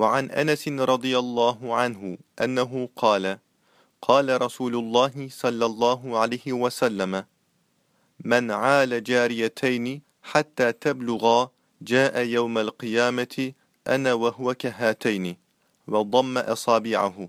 وعن أنس رضي الله عنه أنه قال قال رسول الله صلى الله عليه وسلم من عال جاريتين حتى تبلغا جاء يوم القيامة أنا وهو كهاتين وضم أصابعه.